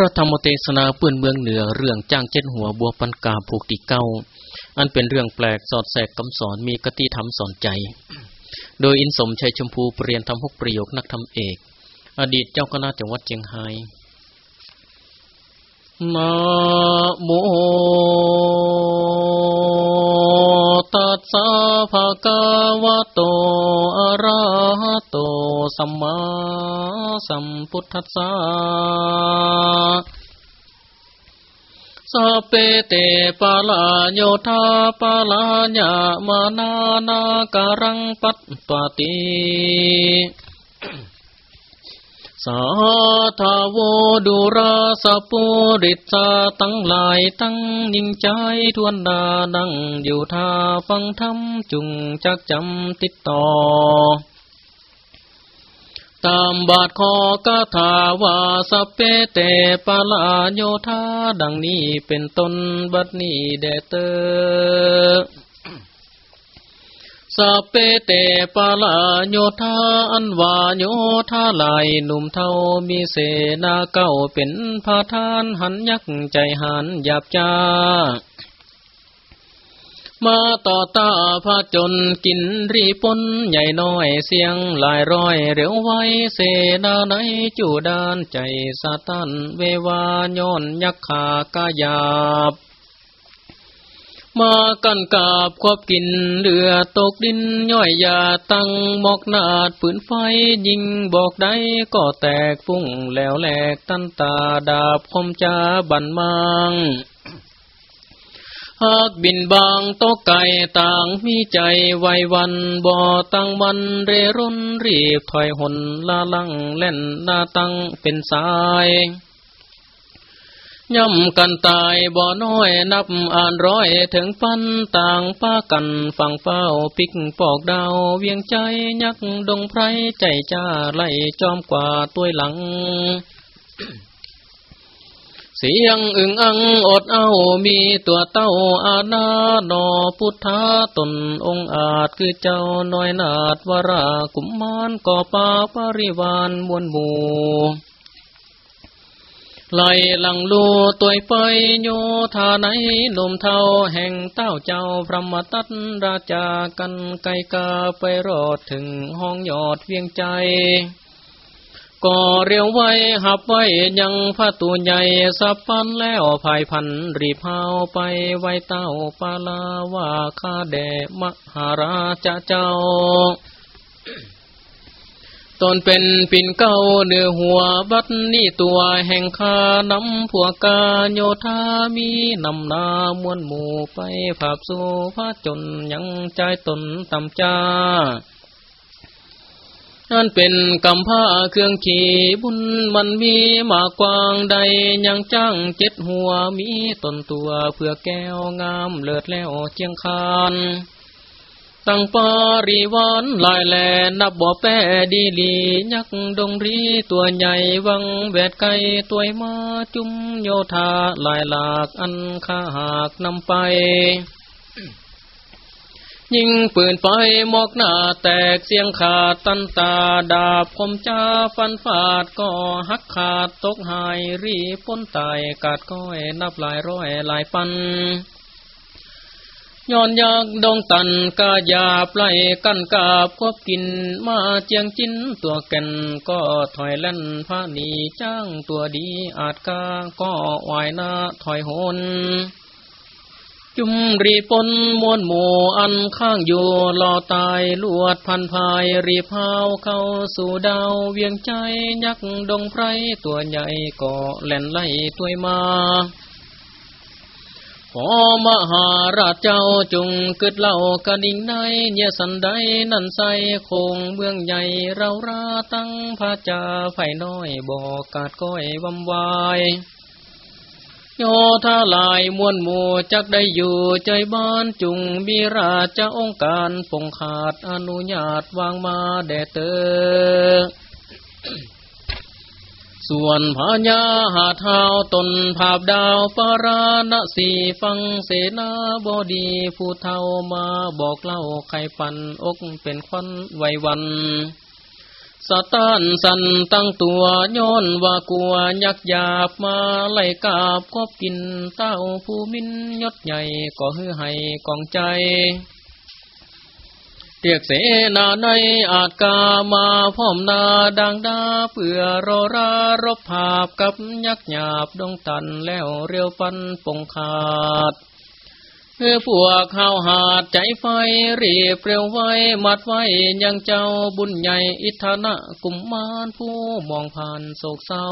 พระธรรมเทศนาปื้นเมืองเหนือเรื่องจ้างเจ็ดหัวบัวปันกาผูกตีเก้า อันเป็นเรื่องแปลกสอดแสกคำสอนมีกติธรรมสอนใจ โดยอินสมชัยชมพูเปลี่ยนทำหกประโยคนักธรรมเอก อดีตเจ้าคณะจังหวัดเชียงไฮ้นะโม ตัสสะภะคะวะโต อะระหะโต สัมมาสัมพุทธัสสะสัพเพเตปะลาโยธาปะลาญามานานาการังปัตปติาธาวดุราสปุริตาตั้งหลายตั้งยิ่งใจทวนดาดังอยู่ท่าฟังธรรมจุงจักจำติดต่อ ตามบาทคอกาถาวาสเปเตปาลาโยธาดังนี้เป็นต้นบัดนี้แดเตอ สเพเตปาลาโยธาอันวาโยธาลายหนุ่มเทามีเสนาเก้าเป็นพาทานหันยักใจหันหยาบจ้ามาต่อตาพระจนกินรีปนใหญ่น้อยเสียงหลายร้อยเร็วไวเสนาในจูดานใจสาตันเววาย้อนยักขากายาบ มากันกาบควบกินเรือตกดินย่อยยาตั้งหมอกนาดปืนไฟยิงบอกได้ก็แตกฟุ้งแล้วแหลกตันตาดาบคมจาบันมังหากบินบางโตไก่ต่างมีใจไววันบ่อตั้งมันเรร่นรีบถอยหนลาลังเล่นหน้าตั้งเป็นสาย ย่ำกันตายบ่อน้อยนับอ่านร้อยถึงปันต่างป้ากันฟังเฝ้าปิกปอกดาวเวียงใจยักดงไพรใจจ้าไล่จอมกว่าตัวหลัง เสียงอึงอังอดเอามีตัวเต้าอาณาดอพุทธาตนองอาจคือเจ้าน้อยนาดวรากุมมานก่อปาปริวานมวลหมู่ ไล่หลังลูตัวไปโยธาไหนหนุ่มเทาแห่งเต้าเจ้าพระมตัดราชากันไกกาไปรอดถึงห้องยอดเวียงใจก็เรียวไว้หับไว้ยังพระตัวใหญ่สับปันแล้วภายพันรีพาวไปไว้เต้าปาลาว่าข้าแด่มหาราชเจ้า ตนเป็นปิ่นเก้าเนื้อหัวบัดนี่ตัวแห่งคานำผัวกาโยธามีนำนามวนหมู่ไปภาพสู่พระจนยังใจตนตำจ้านั่นเป็นกำผ้าเครื่องขี่บุญมันมีมากกวางใดยังจ้างเจ็ดหัวมีตนตัวเพื่อแก้วงามเลิศแล้วเจียงคาน ตั้งปาริวานลายแลนับบ่อแปดีลียักดงรีตัวใหญ่วังแวดไกตัวมาจุมโยธาลายหลากอันข้าหากนำไป ยิงปืนไปมอกหน้าแตกเสียงขาดตันตาดาบคมจ้าฟันฟาดก็หักขาดตกหายรีพ้นตายกาดก้อยนับหลายร้อยหลายปัน ย้อนยักดงตันกาหยาปไล่กันกาบควบกินมาเจียงจินตัวแก่นก็ถอยเล่นพระนีจ้างตัวดีอาจกาก็วายนาถอยหนจุมรีปนมวนหมู่อันข้างอยู่รอตายลวดพันภายรีพาวเข้าสู่ดาวเวียงใจยักดงไพรตัวใหญ่ก็แล่นไล่ตัวมา ขอมหาราชเจ้าจงกึดเล่ากระดิ่งในเนี่ยสันใดนั่นใสคงเมืองใหญ่เราราตั้งพระจ่าไฟน้อยบอกกาดก้อยวำวายโยธาลายมวลหมู่จักได้อยู่ใจบ้านจุงมีราชองค์การปงขาดอนุญาตวางมาแด่เตอ ส่วนพญาหาเท้าตนภาพดาวปาราณสีฟังเสนาบดีผู้เท่ามาบอกเล่าไข่ปันอกเป็นควันไววันสตานสันตั้งตัวย้อนว่ากลัวยักหยาบมาไล่กาบกบกินเต้าผู้มินยศใหญ่ก็ฮือให้กองใจ เรียกเสนาในอาจกามาพร้อมนาดังดาเพื่อรอรารบภาพกับยักหยาบดงตันแล้วเรียวปันปงขาดเพื่อพวกข้าวหาดใจไฟรีบเร็วไว้มัดไว้ยังเจ้าบุญใหญ่อิทานะกุมมารผู้มองผ่านโศกเศร้า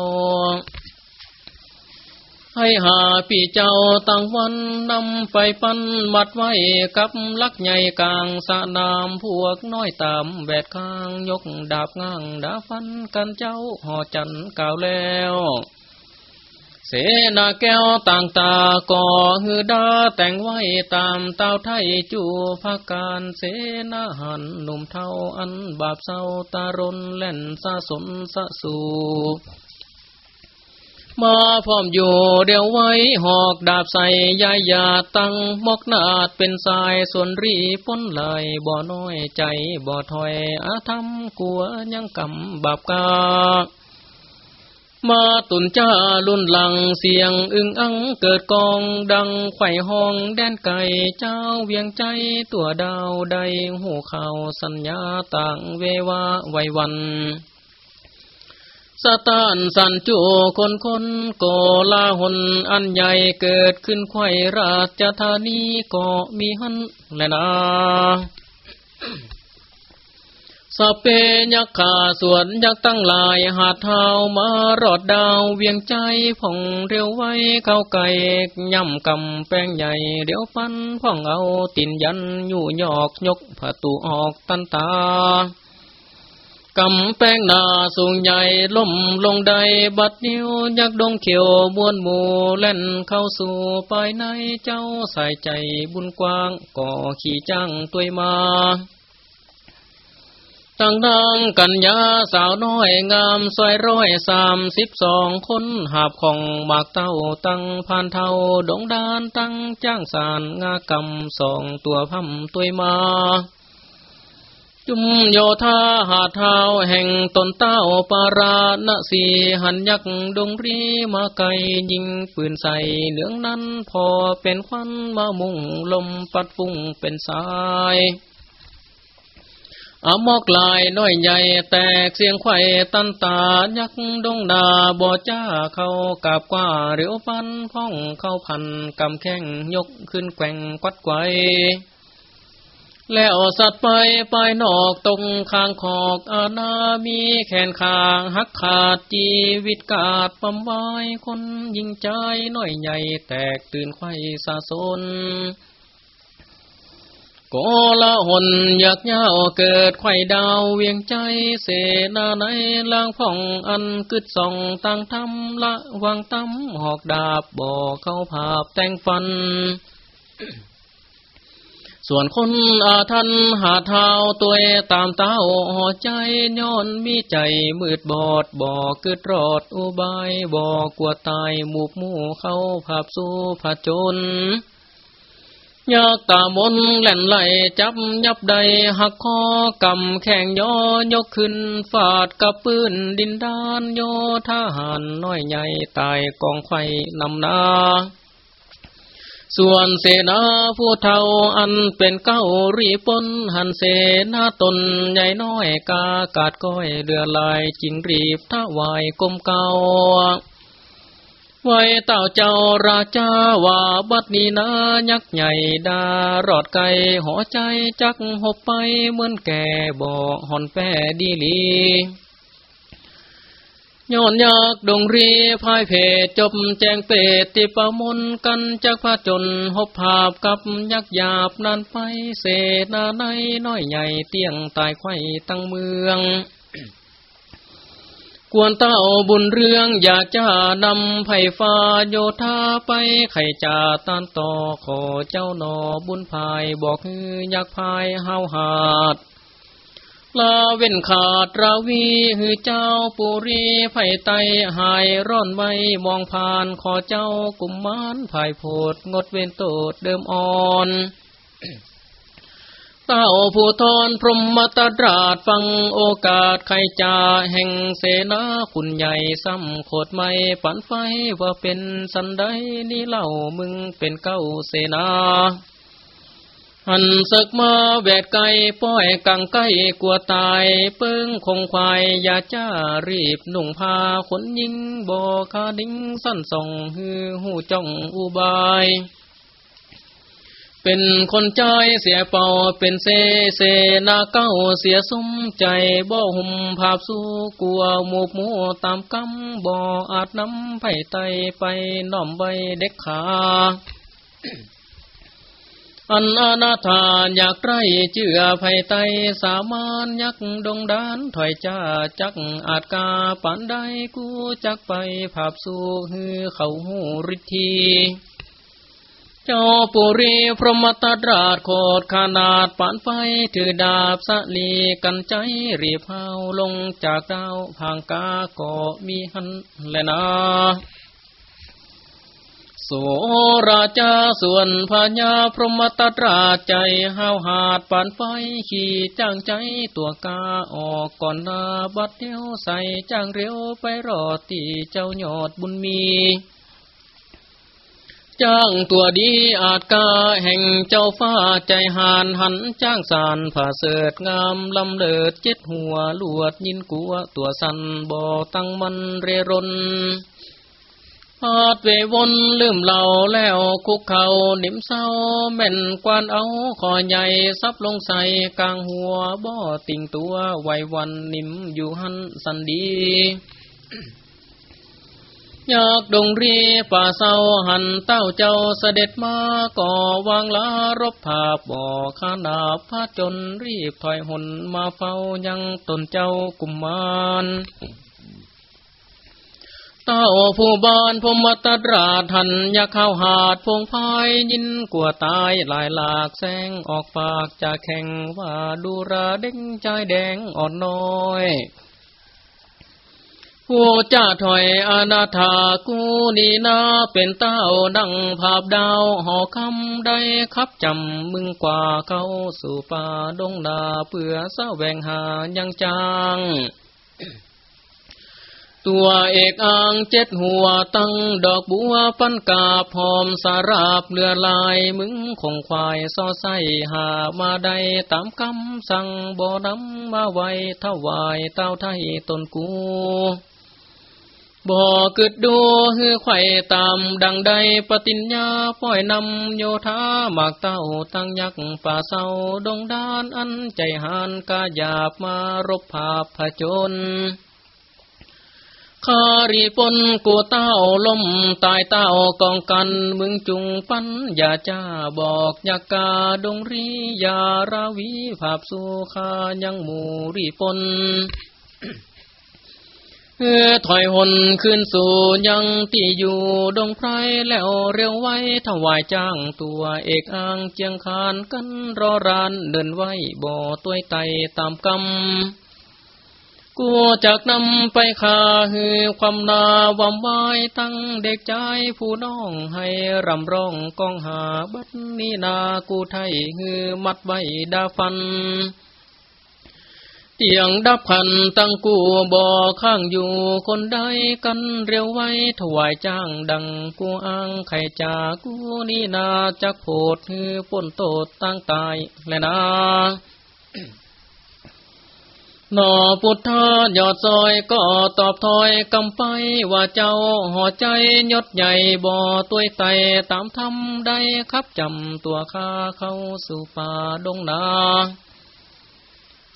ให้หาพี่เจ้าตั้งวันนำไปปั้นมัดไว้กับลักใหญ่กลางสะนามพวกน้อยตามแบดข้างยกดาบง้างดาฟันกันเจ้าห่อจันก่าวแล้ว เสนาแก้วต่างตาก่อฮือดาแต่งไว้ตามเต้าไทยจูพักการเสนาหันหนุ่มเท่าอันบาปเศร้าตารนเล่นสะสนสะสู มาพร้อมอยู่เดียวไว้หอกดาบใส่ยายยาตั้งมกนาดเป็นสายส่วนรีพ้นไหลบ่อน้อยใจบ่อถอยอาธรรมกลัวยังกำบาปกามาตุนจ้าลุ่นหลังเสียงอึ้งอังเกิดกองดังไข่ห้องแดนไก่เจ้าเวียงใจตัวดาวใดหูข่าวสัญญาต่างเววาไววัน สตานสันจูคนคนโกลาหนอันใหญ่เกิดขึ้นไข่ราชธานีก็มีหันแลนาสเปยักขาสวนยักตั้งลายหาเท้ามารอดดาวเวียงใจผ่องเร็วไว้เข้าไก่ย่ำกำแป้งใหญ่เดี๋ยวปันพ่องเอาตินยันอยู่หยอกยกประตูออกตันตา กำแป้งนาสูงใหญ่ล่มลงใดบัดนิ้วยักดงเขียวบวนหมูเล่นเข้าสู่ภายในเจ้าใส่ใจบุญกว้างก่อขี่จังตัวมาตั้งนางกัญญาสาวน้อยงามสวยร้อยสามสิบสองคนหาบของหมากเต้าตั้งพานเท่าดงดานตั้งจ้างสาร งากำสองตัวพัมตัวมา จุมโยธาหาเท้าแห่งตนเต้าปาราณสีหันยักดงรีมาไกยิงปืนใส่เหลืองนั้นพอเป็นควันมามุ่งลมปัดฟุ้งเป็นสายอามอกลายน้อยใหญ่แตกเสียงไข่ตันตายักดงนาบ่อจ้าเข้ากับกว่าเรียวปันพ้องเข้าพันกำแข้งยกขึ้นแกว่งกวัดไกว แล้วสัตว์ไปไปนอกตรงคางขอกอาณามีแขนขางหักขาดจีวิตกาดปำไว้คนยิงใจน้อยใหญ่แตกตื่นไข่สาสนโกละหนอยากเย้าเกิดไข่ดาวเวียงใจเสนาในล่างพ่องอันกึดส่องตั้งทำละวางตั้มหอกดาบบ่อเข้าภาพแต่งฟัน ส่วนคนอาทันหาเท้าตัวตามเต้าห่อใจย้อนมีใจมืดบอดบอกเกิดรอดอุบายบอกกลัวตายหมูกหมู่เข้าผับสู้ผจญยากตามนแหล่นไหลจับยับใดหักคอกำแข่งย่อยกขึ้นฟาดกับปืนดินดานโยทหารน้อยใหญ่ตายกองไข่นำนา ส่วนเสนาผู้เท่าอันเป็นเก้ารีปนหันเสนาตนใหญ่น้อยกากาดก้อยเดือลายจิงรีบท้าวายกลมเก่าไว้เต่าเจ้าราชาว่าบัดนี้นายักษ์ใหญ่ดารอดไก่หอใจจักหบไปเหมือนแก่บ่หอนแปดีลี ย้อนยากดงรีพายเพจจบแจงเปตติปมนกันจากพระจนหบภาพกับยักหยาบนันไปเสนาในน้อยใหญ่เตียงตายไข่ตั้งเมือง กวนเต้าบุญเรื่องอยากจะนำไผ่ฟ้าโยธาไปไข่จ่าตานต่อขอเจ้าหนอบุญภายบอกคือยากพายเฮาหาด ลาเว้นขาดราวีหือเจ้าปุรีไผ่ไตหายร่อนไว้มองผ่านขอเจ้ากุมมานภายโพดงดเว้นโตดเดิมอ่อนเต้าผู้ทอนพรหมตดราดฟังโอกาสใครจาแห่งเสนาคุณใหญ่ซ้ำโคดไม่ปันไฟว่าเป็นสันไดนี่เล่ามึงเป็นเก้าเสนา หันศึกมาแวดไก่ป้อยกังไก่กลัวตายเปิ้งคงควายอย่าจ้ารีบหนุ่งผ้าขนยิงบ่คาดิ้งสั้นส่องฮือหูจ้องอุบาย เป็นคนใจเสียเป่าเป็นเซเสนาเก้าเสียสมใจบ่หุ่มภาพสู้กลัวหมูหมูตามกำบ่อาจนำไผ่ไตไปน้อมใบเด็กขา อันอนาถานอยากไรเจือไผ่ไตสามานยักดงดานถอยจ้าจักอาจกาปันได้กูจักไปภาพสู้ฮือเขาหูริทีเจ้าปุรีพรหมตราชโคดขนาดปานไฟถือดาบสลีกันใจรีบเฮาลงจากดาวพังกาก็มีหันแลนา โสราชาส่วนพญาพรหมตตราใจห้าวหาดปานไฟขี่จ้างใจตัวกาออกก่อนนาบัดเดียวใส่จ้างเร็วไปรอตีเจ้ายอดบุญมีจ้างตัวดีอาจกาแห่งเจ้าฟ้าใจหานหันจ้างสารผ่าเสดงามลำเลิดเจ็ดหัวลวดยินกัวตัวสันบ่อตั้งมันเรรน พาดเววนลืมเหล่าแล้วคุกเขานิ่มเศร้าแม่นกวานเอาคอใหญ่ซับลงใส่กลางหัวบ่อติ่งตัวไววันนิ่มอยู่หันสันดีอยากดงรีป่าเศร้าหันเต้าเจ้าเสด็จมาก่อวางลารบภาพบ่อขานาพาจนรีบถอยหนมาเฝ้ายังตนเจ้ากุมมาร เต้าผู้บานพมตตราทันยาเข้าหาดพงพายยินกลัวตายลายหลากแสงออกปากจะแข่งว่าดูราเด้งใจแดงอ่อนน้อยผู้จ้าถอยอนาถากูนีนาเป็นเต้าดังภาพดาวหอคำได้ขับจำมึงกว่าเขาสู่ป่าดงดาเปื่อเศร้าแวงหายังจาง ตัวเอกอ่างเจ็ดหัวตั้งดอกบัวปันกาพร้อมสาราบเลือลายมึงคงควายซอไสหามาได้ตามคำสั่งบ่อนำมาไว้ถวายเต้าไทยตนกูบ่กึดดูฮือไข่ตามดังใดปฏิญญาป้อยนำโยธาหมากเต้าตั้งยักษ์ป่าเศร้าดงดานอันใจหานกาหยาบมารบภาพผจญ คารีปนกูเต้าลมตายเต้ากองกันมึงจุงปันอย่าจ้าบอกยากาดงรียาราวีภาพสุคายังหมูรีปนเออถอยหนขึ้นสู่ยังตีอยู่ดงไพรแล้วเร็วไว้ถวายจ้างตัวเอกอ้างเจียงคานกันรอรานเดินไว้บ่อตัวไตตามกำ กูจากนำไปคาฮือความนาวำไว้ตั้งเด็กใจผู้น้องให้รำร้องกองหาบัดนี้นากูไทยฮือมัดไว้ดาฟันเตียงดับพันตั้งกูบ่อข้างอยู่คนใดกันเร็วไว้ถวายจ้างดังกูอ้างไข่จากกูนี่นาจักโพดฮือป่นโตดตั้งตายและนา นอพุทธายอดซอยก็ตอบถอยกำไปว่าเจ้าห่อใจยศใหญ่บ่อตัวไตตามทำได้ครับจำตัวข้าเข้าสู่ป่าดงนา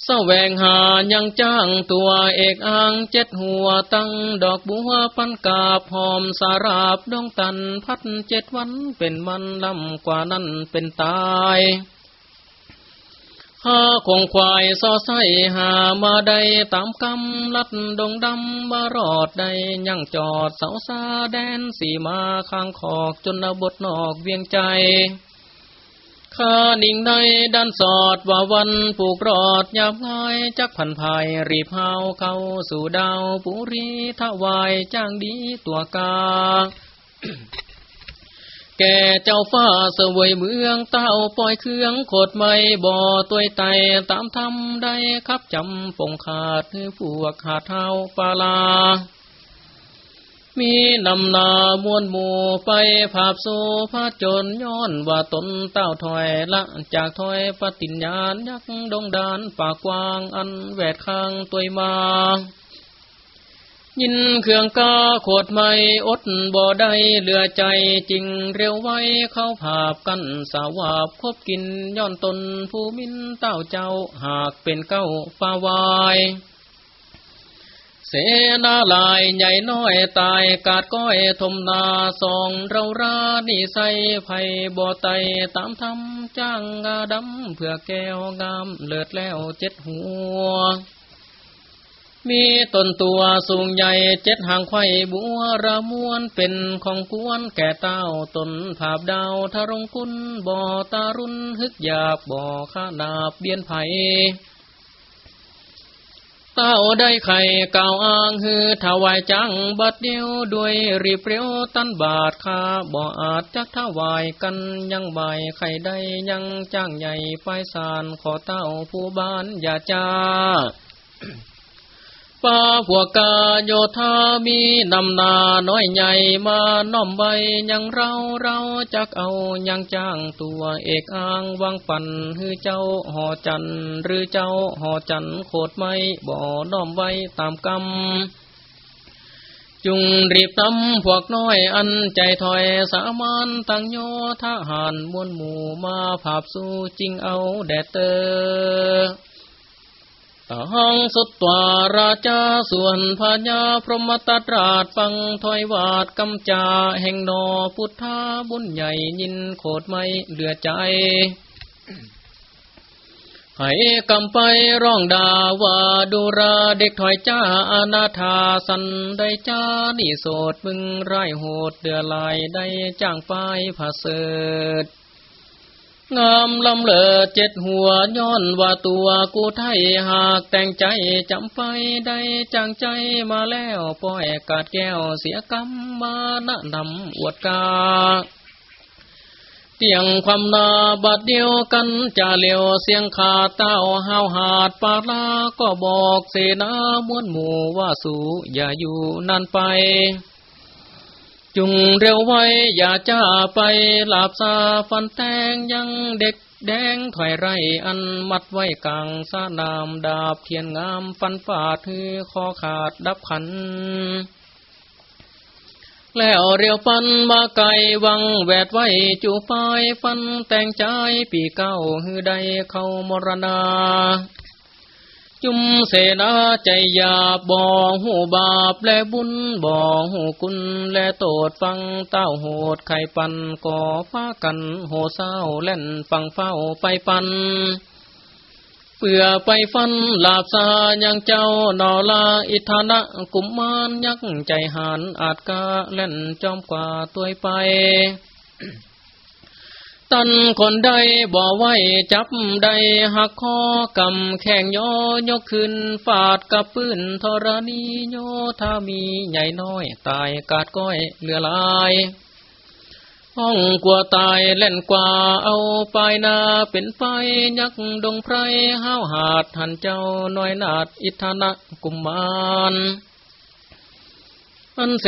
สแวงหายังจ้างตัวเอกอ่างเจ็ดหัวตั้งดอกบัวพันกาบหอมสาราบดองตันพัดเจ็ดวันเป็นมันลำกว่านั้นเป็นตาย ข้าคงควายซอไสหามาได้ตามกำลัดดงดำมารอดได้ยังจอดเสาซาแดนสีมาข้างขอกจนบทนอกเวียงใจข้านิ่งในด้านสอดว่าวันปลูกรอดยาบง่ายจักพันภายรีบเฮาเข้าสู่ดาวปุรีทวายจ้างดีตัวกา แก่เจ้าฟ้าเสวยเมืองเต้าปล่อยเครื่องโคดไม่บ่อตัวไตตามทำได้ครับจำปงขาดคือพวกขาเท้าปลาลา มีนำนามวนหมู่ไปภาพโซพระจนย้อนว่าตนเต้าถอยละจากถอยปฏิญญาณยักดงดานปากกว้างอันแวดข้างตัวมา ยินเครื่องกาโคดไม่อดบ่อได้เหลือใจจริงเร็วไว้เข้าภาพกันสาวาบคบกินย้อนตนผู้มินเต้าเจ้าหากเป็นเก้าฟ้าวายเสนาลายใหญ่น้อยตายกาดก้อยทมนาสองเรารานิใสไผ่บ่อไตตามทำจ้างงาดำเพื่อแก้วงามเลิศแล้วเจ็ดหัว มีต้นตัวสูงใหญ่เจ็ดหางไข่บัวระมวนเป็นของกวนแก่เต้าตนภาพดาวทารงคุณบ่อตารุนฮึกหยาบบ่อข้านาบเบียนไผ่เต้าได้ไข่เก่าอ้างฮือถวายจังบัดเดียวด้วยรีเปรียวตันบาทคาบ่อาจจักถวายกันยังใบไข่ได้ยังจ้างใหญ่ไฟสารขอเต้าผู้บ้านอย่าจ้า ป้าพวกาโยธามีนำนาน้อยใหญ่มาน้อมใบยังเราเราจักเอายังจ้างตัวเอกอ้างวางปันฮือเจ้าหอจันหรือเจ้าหอจันโคดไม่บ่อน้อมไว้ตามกรรมจุงรีบทำพวกน้อยอันใจถอยสามานตั้งโยทหารมวลหมู่มาภาพสู้จริงเอาแดดเตอ หังสุตตวาราชาส่วนพญาพรหมตตราชฟังถอยวาดกำจาแห่งนอพุทธาบุญใหญ่ยินโคดไม่เหลือใจให้กำไปร้องดาว่าดูราเด็กถอยจ้าอนาถาสันได้จ้านี่โสดมึงไร้โหดเดือลายได้จ้างไปผาเสด งามลำเลอเจ็ดหัวย้อนว่าตัวกูไทยหากแต่งใจจำไปได้จังใจมาแล้วปล่อยกาดแก้วเสียกำมานะนำอวดกาเตียงความนาบัดเดียวกันจะเลียวเสียงขาเต้าห้าวหาดปาลาก็บอกเสนามวนหมู่ว่าสูอย่าอยู่นานไป จุงเร็วไว้อย่าจ้าไปหลาบซาฟันแตงยังเด็กแดงถอยไรอันมัดไว้กลางสานามดาบเทียนงามฟันฝาดฮือคอขาดดับขัน แล้วเรียวปันมาไกวังแวดไว้จูปายฟันแต่งใจปีเก้าฮือใดเข้ามรณา จุมเสนาใจยาบ่หูบาปและบุญบ่หูกุลและโตดฟังเต้าโหดไข่ปันก่อฟ้ากันโหเศร้าเล่นฟังเฝ้าไปปันเปื่อไปฟันลาบซายังเจ้านอลาอิทานะกุมมานยักใจหานอาจกาเล่นจอมกว่าตัวไป ตันคนใดบ่ไว้จับใดหักคอกำแข่งยอยกขึ้นฟาดกับปืนธรณีโยถ้ามีใหญ่น้อยตายกาดก้อยเหลือลายห้องกลัวตายเล่นกว่าเอาปลายนาเป็นไฟยักดงไพรห้าวหาดหันเจ้าน้อยนาดอิทานะกุมมาน อันเส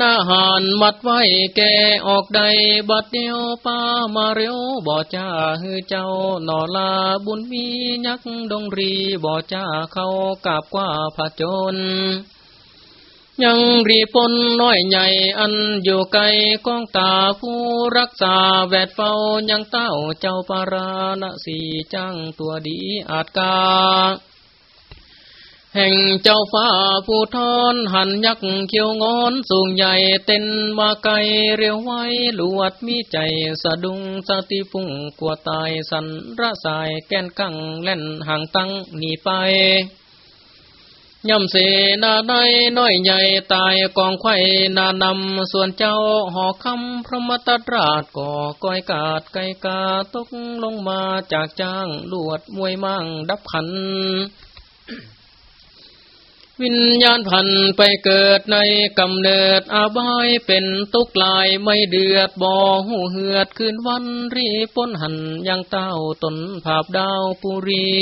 นาหานมัดไว้แกออกใดบัดเดียวป้ามาเร็วบ่จ้าฮือเจ้านอลาบุญมียักดงรีบ่จ้าเขากับกว่าผจญยังรีปนน้อยใหญ่อันอยู่ไกลกองตาผู้รักษาแวดเฝ้ายังเต้าเจ้าปาราณสีจังตัวดีอาจกา แห่งเจ้าฟ้าผู้ทอนหันยักเขียวงอนสูงใหญ่เต้นมาไกลเรียวไว้ลวดมีใจสะดุงสติฟุ้งกลัวตายสันระสายแก้นกังเล่นห่างตั้งหนีไปย่ำเสนาได้น้อยใหญ่ตายกองไข่นานำส่วนเจ้าหอคำพระมตตราชก่อก้อยกาดไกกาตกลงมาจากจ้างลวดมวยมั่งดับขัน วิญญาณพันไปเกิดในกำเนิดอาบายเป็นตุกลายไม่เดือดบ่อหูเหือดคืนวันรีป้นหันยังเต้าตนภาพดาวปุรี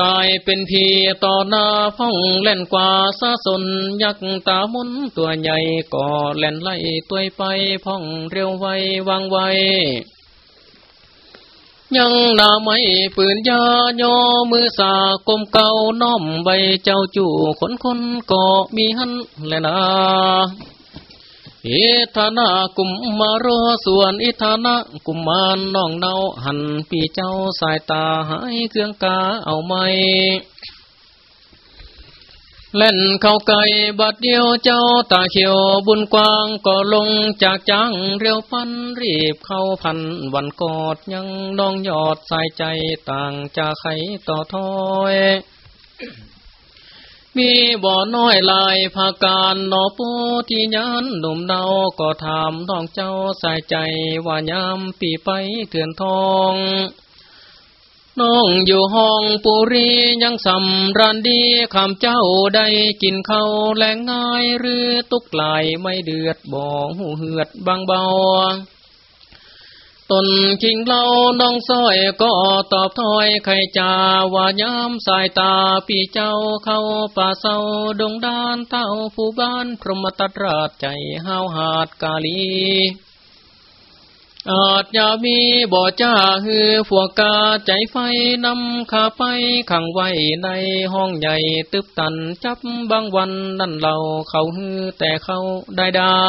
ตายเป็นพีต่อหน้าพ่องเล่นกว่าซาสนยักตามุนตัวใหญ่ก่อเล่นไล่ตัวไปพ่องเร็วไววางไว ยังนาไม่ปืนยาย่อมือสากลมเก่าน้อมใบเจ้าจู่คนคนก็มีหันแลนาอิธานากุมมารอส่วนอิธานากุมมานน้องเนาหันปีเจ้าสายตาหายเครื่องกาเอาไม่ เล่นเข้าไก่บัดเดียวเจ้าตาเขียวบุญกว้างก็ลงจากจังเรียวพันรีบเข้าพันวันกอดยังน้องยอดใส่ใจต่างจะไขต่อถ้อยมีบ่อน้อยลายภาการนอปูที่ยันหนุ่มเนาก็ถามน้องเจ้าใส่ใจว่ายามปีไปเถื่อนทอง น้องอยู่ห้องปุรียังสำรันดีคำเจ้าได้กินเขาแรงง่ายหรือตุกไหลไม่เดือดบ่หูเหือดบางเบาตนคิงเล่าน้องซ้อยก็ตอบถอยไขจาว่าย้ำสายตาปีเจ้าเข้าป่าเศร้าดงดานเต้าผู้บ้านพรหมตัดราชใจห้าวหาดกาลี อาจจะมีบ่อจ้าฮือฝวกกาใจไฟนำข้าไปขังไว้ในห้องใหญ่ตึบตันจับบางวันนั่นเราเขาฮือแต่เขาได้ได้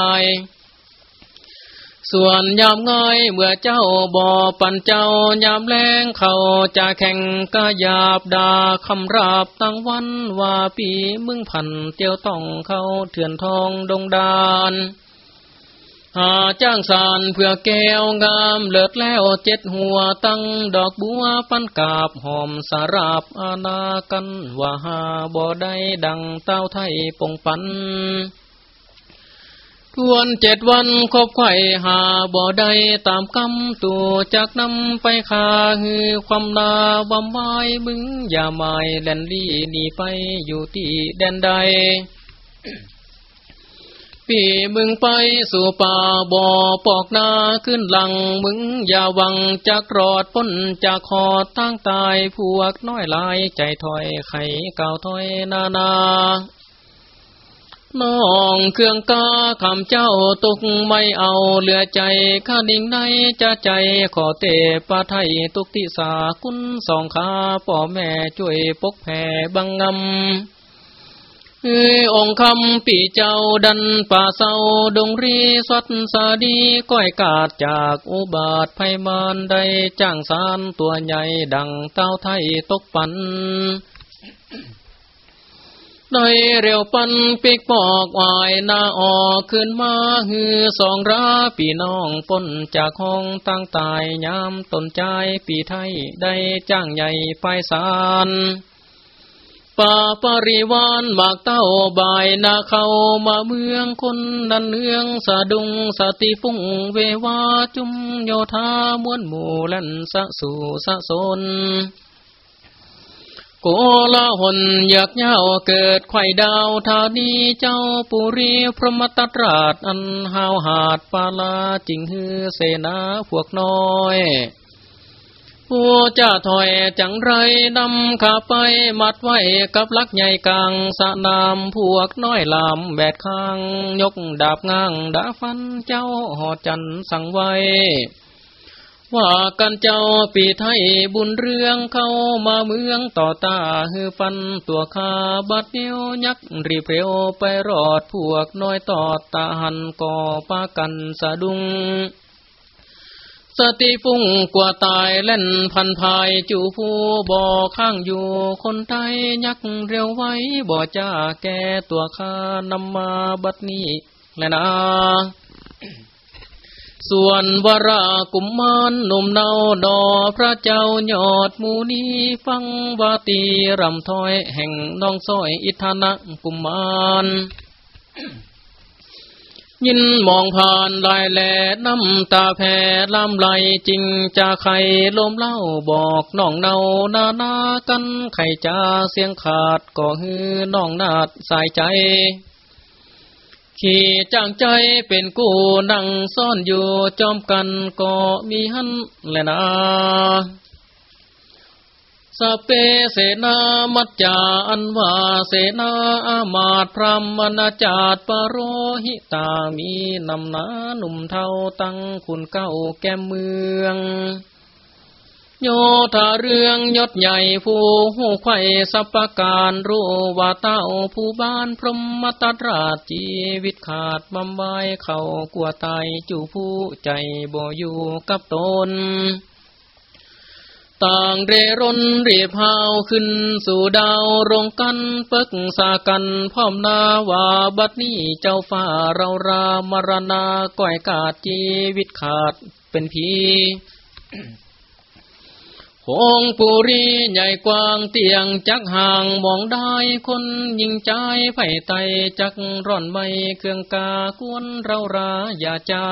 ส่วนยามง่อยเมื่อเจ้าบ่อปันเจ้ายามแรงเขาจะแข่งกะยาบดาคำราบตั้งวันว่าปีมึงพันเตียวต้องเขาเถื่อนทองดงดาน หาจ้างสารเพื่อแก้วงามเลิศแล้วเจ็ดหัวตั้งดอกบัวปันกาบหอมสาราบอาณากันว่าหาบ่ได้ดังเต้าไทยปงปัน ทวนเจ็ดวันครบไข่หาบ่ได้ตามกำตัวจากนำไปคาฮือความนาบำไว้มึงอย่าหมายแลนลี่หนีไปอยู่ที่แดนใด พี่มึงไปสู่ป่าบ่อปอกนาขึ้นหลัง มึงอย่าวังจากรอดพ้นจากคอตั้งตายพวกน้อยลายใจถอยไข่เก่าถอยนานาน้องเครื่องกาคำเจ้าตกไม่เอาเหลือใจข้าดิ่งในจะใจขอเตปะไทยตุกติสาคุณสองขาพ่อแม่ช่วยปกแผ่บังงำ องคำปีเจ้าดันป่าเศร้าดงรีสัตสาดีก้อยกาดจากอุบาทไพมานได้จ้างสารตัวใหญ่ดังเต้าไทยตกปันได้เร็วปันปิกปอกวายนาออกขึ้นมาฮือสองราปีน้องปนจากห้องตั้งตายยามตนใจปีไทยได้จ้างใหญ่ไปสาร ป่าปริวานบากเต้าบายนาเขามาเมืองคนนันเนืองสะดุงสติฟุ้งเววาจุมโยธามวนหมู่ลันสะสู่สะสนโกลาหนอยากเย้าเกิดไข่ดาวทานีเจ้าปุรีพระมตตราชอันหาวหาดปาลาจิงฮือเสนาพวกน้อย ผู้จะถอยจังไรนำขาไปมัดไว้กับลักใหญ่กลางสะนามพวกน้อยลามแบดข้าง ยกดาบง้างดาฟันเจ้าหอจันสั่งไว้ว่ากันเจ้าปีไทยบุญเรื่องเข้ามาเมืองต่อตาฮือฟันตัวคาบัดเดียวยักรีเพวไปรอดพวกน้อยตอดตาหันก่อปากันสะดุง สติฟุ้งกว่าตายเล่นพันภายจูผู้บ่อข้างอยู่คนไทยยักเร็วไว้บ่จ้าแก่ตัวข้านำมาบัดนี้แลนะส่วนวรากุมมานหนุ่มเนาดอพระเจ้ายอดมูนีฟังวาตีรำถอยแห่งน้องซ้อยอิทานะกุมมาน ยินมองผ่านลายแหลน้ำตาแผ่ลำไหลจริงจะไข่ลมเล่าบอกน้องเนานานากันไข่จะเสียงขาดก็ฮือน้องนาดสายใจขี่จางใจเป็นกูนั่งซ่อนอยู่จอมกันก็มีหันแลนะ สเปเสนามัจจาอันว่าเสนาอามาตพรหมนาจาตปโรหิตามีนำนาหนุ่มเทาตั้งคุณเก้าแก้มเมือง โยธาเรื่องยศใหญ่ผู้หูไข่สัพการรู้ว่าเต้าผู้บ้านพรหมตราชีวิตขาดบำบายเขากลัวตายจูผู้ใจบ่อยู่กับตน ต่างเรร่นเรียพาวขึ้นสู่ดาวรงกันปึกสากันพร้อมนาวาบัดนี้เจ้าฟ้าเรารามรณาก้อยกาดจีวิตขาดเป็นผีหงปุรีใหญ่กว้างเตียงจักห่างมองได้คนยิงใจไผ่ไตจักร่อนไม่เครื่องกากวนเราราอย่าจ้า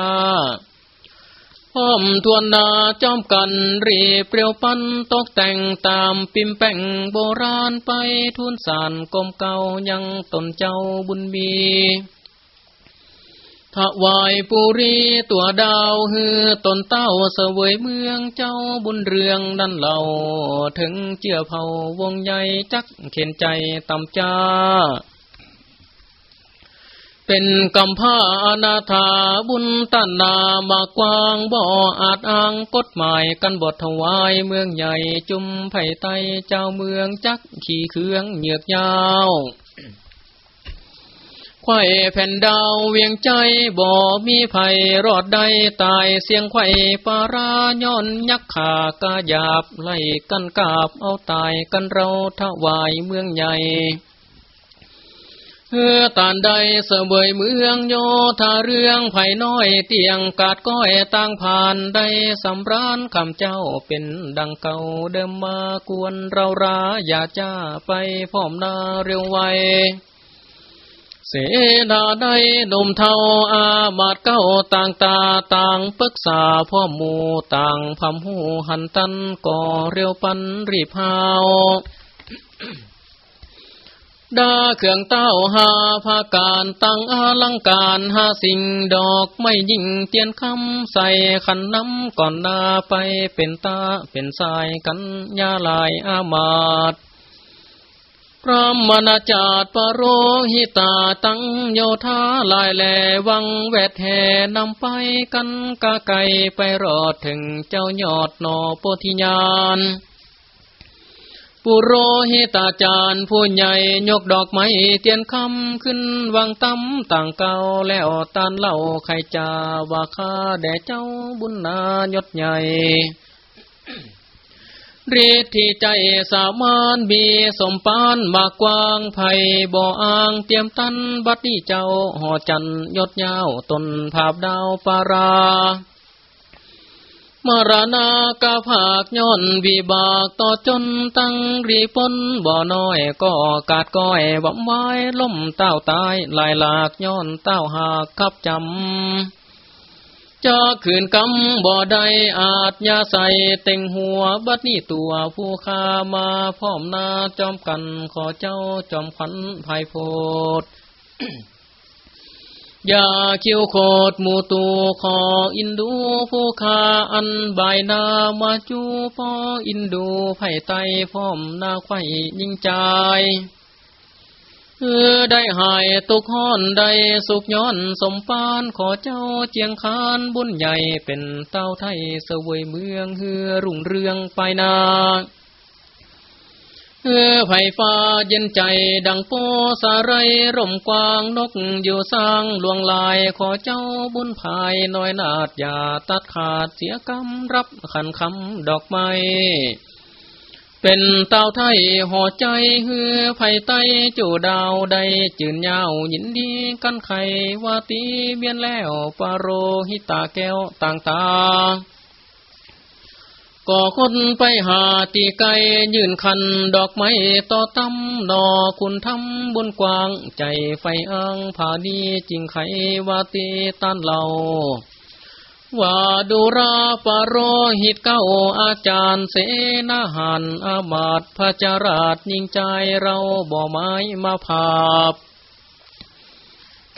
พ้อมทวนนาจอมกันรีเปรียวปันตกแต่งตามปิมแป้งโบราณไปทุนสารกมเก่ายังตนเจ้าบุญมีถวายปุรีตัวดาวฮือตนเต้าเสวยเมืองเจ้าบุญเรืองนั่นเหล่า ถึงเจือเผาวงใหญ่จักเข็นใจตำจ้า เป็นกำพาอนาถาบุญตันนามากวางบ่ออาจอ้างกฎหมายกันบทถวายเมืองใหญ่จุมไผ่ไตเจ้าเมืองจักขี่เครื่องเหยือกยาวไข่แผ่นดาวเวียงใจบ่มีไผ่รอดใดตายเสียงไข่ปาราย้อนยักขากาหยาบไล่กันกาบเอาตายกันเราถวายเมืองใหญ่ เฮือตานใดเสบยเมืองโยธาเรื่องไผ่น้อยเตียงกาดก้อยต่างผ่านได้สำรานคำเจ้าเป็นดังเก่าเดิมมากวนเราราอย่าจ้าไปพร้อมนาเร็วไวเสนาได้นมเทาอามาดเก้าต่างตาต่างปึกษาพ่อมูต่างพำหูหันตันก่อเร็วปันรีพาว ดาเครื่องเต้าหาภาการตั้งอลังการหาสิ่งดอกไม่ยิ่งเตียนคำใส่ขันน้ำก่อนนาไปเป็นตาเป็นสายกันยาลายอามาตพระมนาจาตปโรหิตาตั้งโยธาลายแหลวังแวดแห่นำไปกันกาไก่ไปรอดถึงเจ้ายอดนอโพธิญาณ ปุโรหิตาจารย์ผู้ใหญ่ยกดอกไม้เตียนคำขึ้นวังตั้มต่างเก่าแล้วตานเล่าใครจาว่าข้าแด่เจ้าบุญนายศใหญ่รีที่ใจสามานบีสมปานมากกว้างไผ่บ่ออ่างเตรียมตันบัดนี้เจ้าห่อจันยศยาวตนภาพดาวปารา มรณากาภาคย้อนวิบากต่อจนตั้งรีปนบ่อน้อยก็กาดก้อยบ่ไว้ล่มเต้าตายลายหลากย้อนเต้าหากขับจำจะขืนกำบ่อใดอาจยาใส่เต็งหัวบัดนี้ตัวผู้คามาพร้อมนาจอมกันขอเจ้าจอมขวัญภัยโพด ยาคิวโคดมูตูขออินดูผู้คาอันบายนามาจูพออินดูไผ่ไตพร้อมนาไข่ยิงใจเออได้หายตุกห้อนได้สุกย้อนสมปานขอเจ้าเจียงคานบุญใหญ่เป็นเต้าไทยเสวยเมืองเฮือรุ่งเรืองไปนา เออไผ่ฟ้าเย็นใจดังโปสาไรร่มกวางนกอยู่สร้างลวงลายขอเจ้าบุญภายน้อยนาดอย่าตัดขาดเสียกำรับขันคำดอกไม้เป็นเต้าไทยห่อใจเฮือไผ่ไตจู่ดาวใดจืนยาวยินดีกันไขว่าตีเบียนแล้วปาโรหิตาแก้วต่างต ก็คนไปหาตีไกยืนคันดอกไม้ต่อตั้มนอคุณทำบุญกว้าง ใจไฟอ้างผาดีจริงไขวาตีตันเหล่าว่าดูราปโรหิตเก้าอาจารย์เสนาหันอามาตพระจราชยิงใจเราบ่ไม้มาผาบ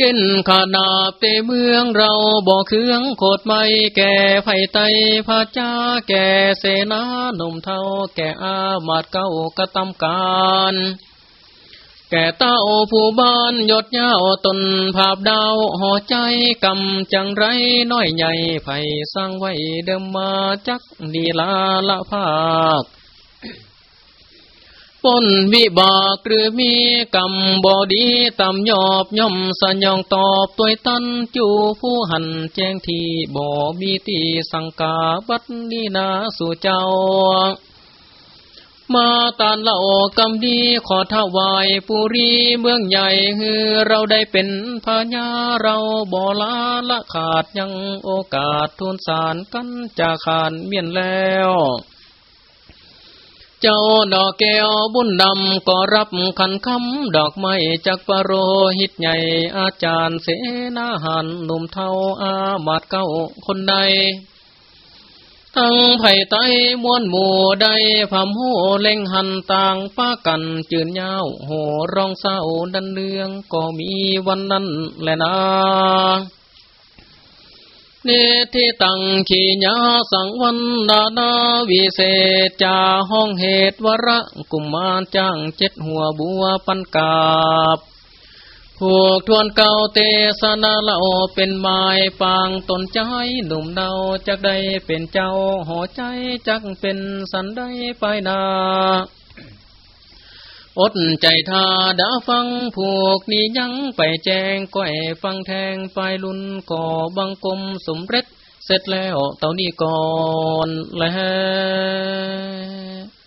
เกินขานาบเตเมืองเราบ่เครื่องโคดไม่แก่ไผ่ไตพระจ้าแก่เสนาหนุ่มเท่าแก่อามาตเก้ากระตำการแก่เต้าผู้บ้านยดเย้าตนภาพดาวห่อใจกำจังไรน้อยใหญ่ไผ่สร้างไว้เดิมมาจักดีลาละภาค ปนวิบากหรือมีกรรมบอดีตำยอบย่อมสัญญองตอบตัวตันจูผู้หันแจ้งทีบ่มีตีสังกาบัดนีนาสู่เจ้า มาตานละโอกำดีขอถวายปุรีเมืองใหญ่ฮือเราได้เป็นพญาเราบ่ลาละขาดยังโอกาสทุนสารกันจะขานเมียนแล้ว จ้าดอกแก้วบุญดำก็รับขันคำดอกไม้จากปรโรหิตใหญ่อาจารย์เสนาหันหนุ่มเทาอามาดเก้าคนใด ทั้งไผ่ไตมวนหมู่ใดผำหูเล่งหันต่างป้ากันจืนยาวโหร้องเศร้าดันเนืองก็มีวันนั้นแหละนะ เนที่ตังขีญาสังวันนานาวิเศษจาห้องเหตุวระกุมารจ้างเจ็ดหัวบัวปันกาบผูกทวนเก่าเตสนาเล่าเป็นไม้ปางตนใจหนุ่มเดาจักได้เป็นเจ้าหอใจจักเป็นสันได้ไปนา อดใจทาดาฟังผูกนี้ยังไปแจงก้อยฟังแทงไปลุนก่อบังกลมสมเร็จ เสร็จแล้วเต่านี้ก่อนแล้ว